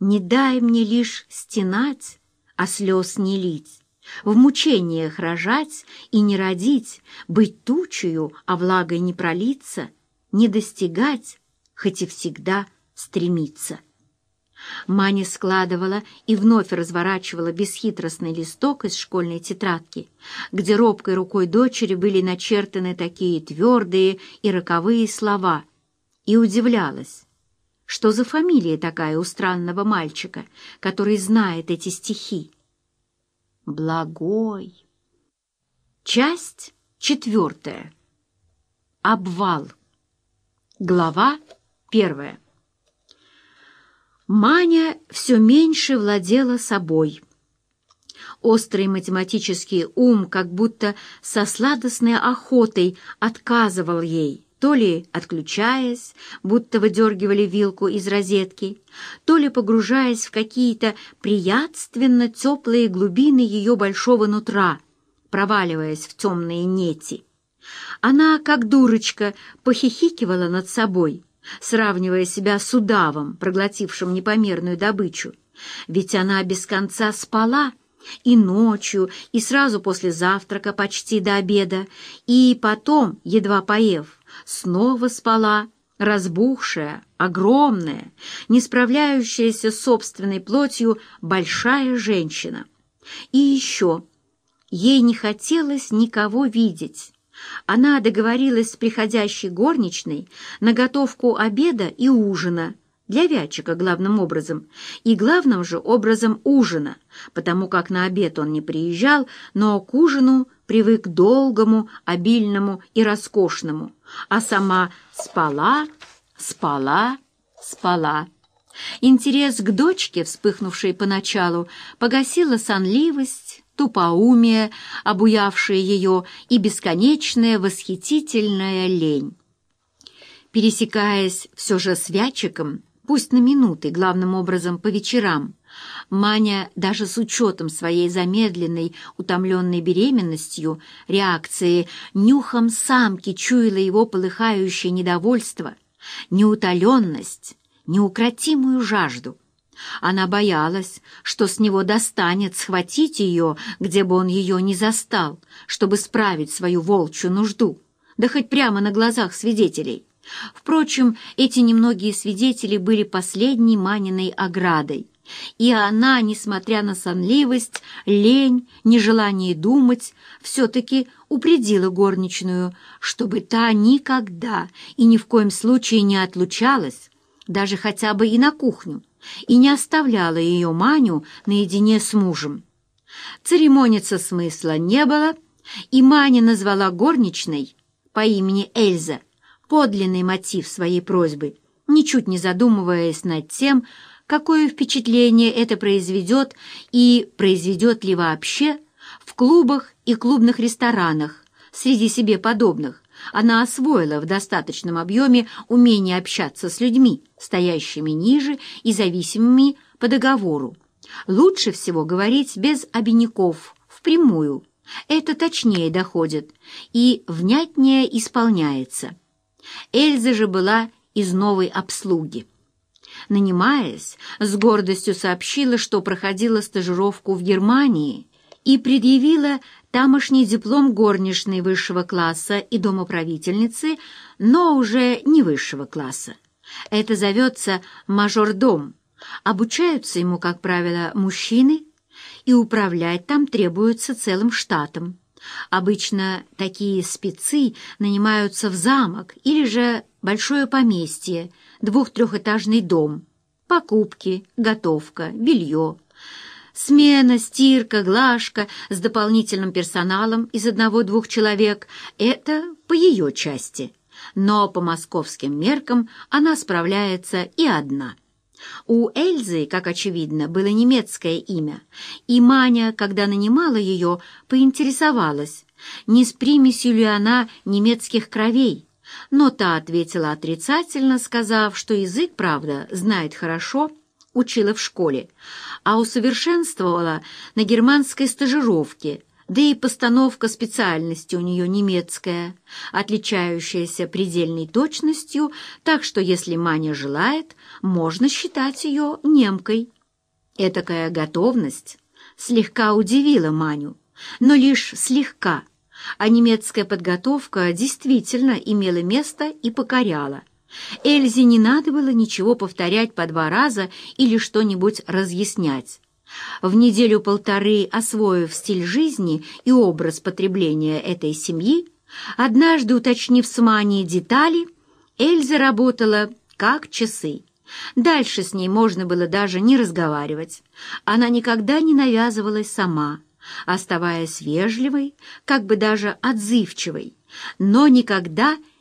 Не дай мне лишь стенать, а слез не лить, В мучениях рожать и не родить, Быть тучею, а влагой не пролиться, Не достигать, хоть и всегда стремиться. Маня складывала и вновь разворачивала бесхитростный листок из школьной тетрадки, где робкой рукой дочери были начертаны такие твердые и роковые слова, и удивлялась, что за фамилия такая у странного мальчика, который знает эти стихи. Благой. Часть четвертая. Обвал. Глава первая. Маня все меньше владела собой. Острый математический ум как будто со сладостной охотой отказывал ей, то ли отключаясь, будто выдергивали вилку из розетки, то ли погружаясь в какие-то приятственно теплые глубины ее большого нутра, проваливаясь в темные нети. Она, как дурочка, похихикивала над собой, сравнивая себя с удавом, проглотившим непомерную добычу. Ведь она без конца спала и ночью, и сразу после завтрака почти до обеда, и потом, едва поев, снова спала, разбухшая, огромная, не справляющаяся с собственной плотью большая женщина. И еще, ей не хотелось никого видеть, она договорилась с приходящей горничной на готовку обеда и ужина, для Вятчика главным образом, и главным же образом ужина, потому как на обед он не приезжал, но к ужину привык долгому, обильному и роскошному, а сама спала, спала, спала. Интерес к дочке, вспыхнувшей поначалу, погасила сонливость, тупоумие, обуявшее ее, и бесконечная восхитительная лень. Пересекаясь все же с Вячиком, пусть на минуты, главным образом по вечерам, Маня, даже с учетом своей замедленной, утомленной беременностью, реакции, нюхом самки чуяла его полыхающее недовольство, неутоленность, неукротимую жажду. Она боялась, что с него достанет схватить ее, где бы он ее не застал, чтобы справить свою волчью нужду, да хоть прямо на глазах свидетелей. Впрочем, эти немногие свидетели были последней Маниной оградой, и она, несмотря на сонливость, лень, нежелание думать, все-таки упредила горничную, чтобы та никогда и ни в коем случае не отлучалась, даже хотя бы и на кухню, и не оставляла ее Маню наедине с мужем. Церемониться смысла не было, и Маня назвала горничной по имени Эльза подлинный мотив своей просьбы, ничуть не задумываясь над тем, какое впечатление это произведет и произведет ли вообще в клубах и клубных ресторанах среди себе подобных, она освоила в достаточном объеме умение общаться с людьми, стоящими ниже и зависимыми по договору. Лучше всего говорить без обиняков, впрямую. Это точнее доходит и внятнее исполняется. Эльза же была из новой обслуги. Нанимаясь, с гордостью сообщила, что проходила стажировку в Германии и предъявила тамошний диплом горничной высшего класса и домоправительницы, но уже не высшего класса. Это зовется мажордом. Обучаются ему, как правило, мужчины, и управлять там требуется целым штатом. Обычно такие спецы нанимаются в замок или же большое поместье, двух-трехэтажный дом. Покупки, готовка, белье. Смена, стирка, глажка с дополнительным персоналом из одного-двух человек — это по ее части. Но по московским меркам она справляется и одна. У Эльзы, как очевидно, было немецкое имя, и Маня, когда нанимала ее, поинтересовалась, не с примесью ли она немецких кровей, но та ответила отрицательно, сказав, что язык, правда, знает хорошо — учила в школе, а усовершенствовала на германской стажировке да и постановка специальности у нее немецкая, отличающаяся предельной точностью, так что если Маня желает, можно считать ее немкой. Этакая готовность слегка удивила Маню, но лишь слегка, а немецкая подготовка действительно имела место и покоряла. Эльзе не надо было ничего повторять по два раза или что-нибудь разъяснять. В неделю-полторы освоив стиль жизни и образ потребления этой семьи, однажды уточнив с Маней детали, Эльза работала как часы. Дальше с ней можно было даже не разговаривать. Она никогда не навязывалась сама, оставаясь вежливой, как бы даже отзывчивой, но никогда не